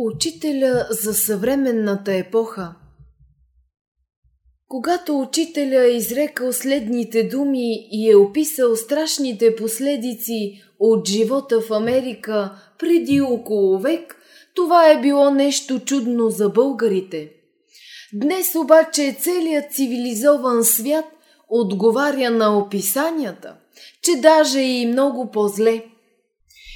Учителя за съвременната епоха Когато учителя е изрекал следните думи и е описал страшните последици от живота в Америка преди около век, това е било нещо чудно за българите. Днес обаче целият цивилизован свят отговаря на описанията, че даже и много по-зле –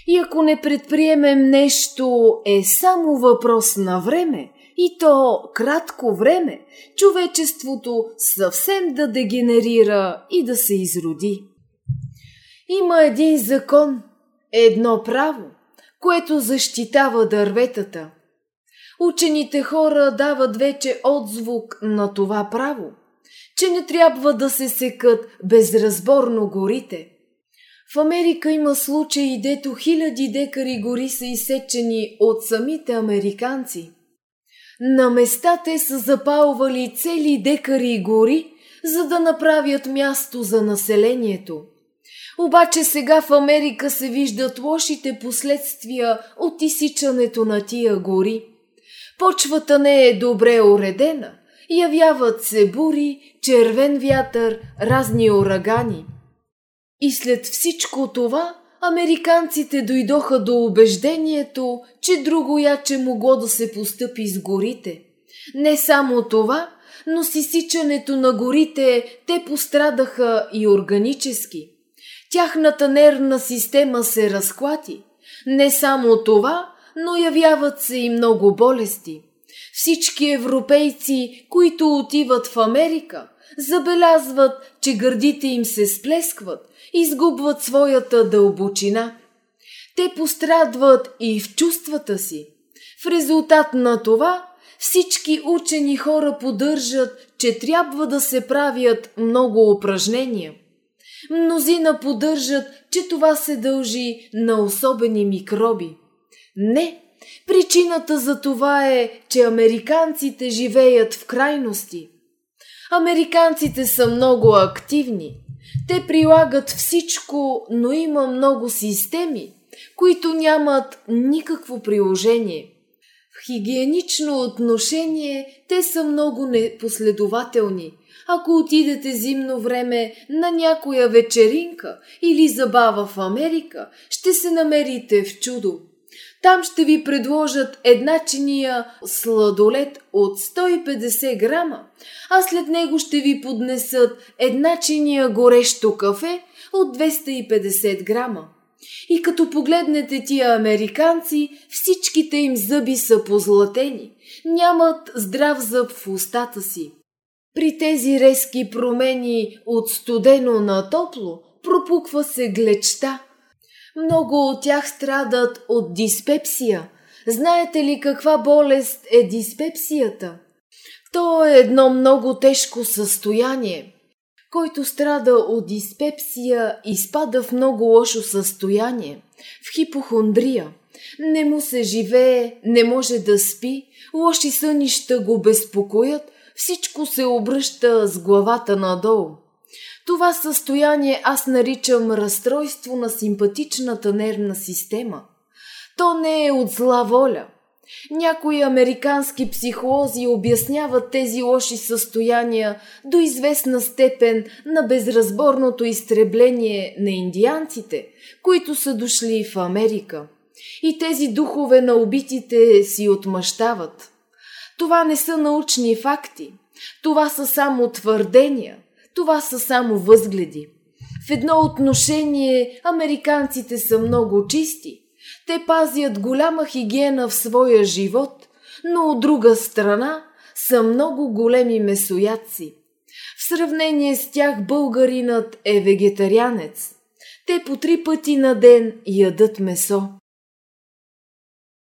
и ако не предприемем нещо, е само въпрос на време, и то кратко време, човечеството съвсем да дегенерира и да се изроди. Има един закон, едно право, което защитава дърветата. Учените хора дават вече отзвук на това право, че не трябва да се секат безразборно горите – в Америка има случаи, дето хиляди декари гори са изсечени от самите американци. На места те са запалвали цели декари гори, за да направят място за населението. Обаче сега в Америка се виждат лошите последствия от изсичането на тия гори. Почвата не е добре уредена, явяват се бури, червен вятър, разни урагани – и след всичко това, американците дойдоха до убеждението, че друго яче могло да се постъпи с горите. Не само това, но с изсичането на горите те пострадаха и органически. Тяхната нервна система се разклати. Не само това, но явяват се и много болести. Всички европейци, които отиват в Америка, забелязват, че гърдите им се сплескват, изгубват своята дълбочина. Те пострадват и в чувствата си. В резултат на това всички учени хора поддържат, че трябва да се правят много упражнения. Мнозина поддържат, че това се дължи на особени микроби. Не, причината за това е, че американците живеят в крайности. Американците са много активни. Те прилагат всичко, но има много системи, които нямат никакво приложение. В хигиенично отношение те са много непоследователни. Ако отидете зимно време на някоя вечеринка или забава в Америка, ще се намерите в чудо. Там ще ви предложат една чиния сладолет от 150 грама, а след него ще ви поднесат една чиния горещо кафе от 250 грама. И като погледнете тия американци, всичките им зъби са позлатени, нямат здрав зъб в устата си. При тези резки промени от студено на топло пропуква се глечта – много от тях страдат от диспепсия. Знаете ли каква болест е диспепсията? То е едно много тежко състояние. Който страда от диспепсия, изпада в много лошо състояние, в хипохондрия. Не му се живее, не може да спи, лоши сънища го безпокоят, всичко се обръща с главата надолу. Това състояние аз наричам разстройство на симпатичната нервна система. То не е от зла воля. Някои американски психолози обясняват тези лоши състояния до известна степен на безразборното изтребление на индианците, които са дошли в Америка. И тези духове на убитите си отмъщават. Това не са научни факти. Това са само твърдения – това са само възгледи. В едно отношение американците са много чисти. Те пазят голяма хигиена в своя живот, но от друга страна са много големи месоядци. В сравнение с тях българинът е вегетарианец. Те по три пъти на ден ядат месо.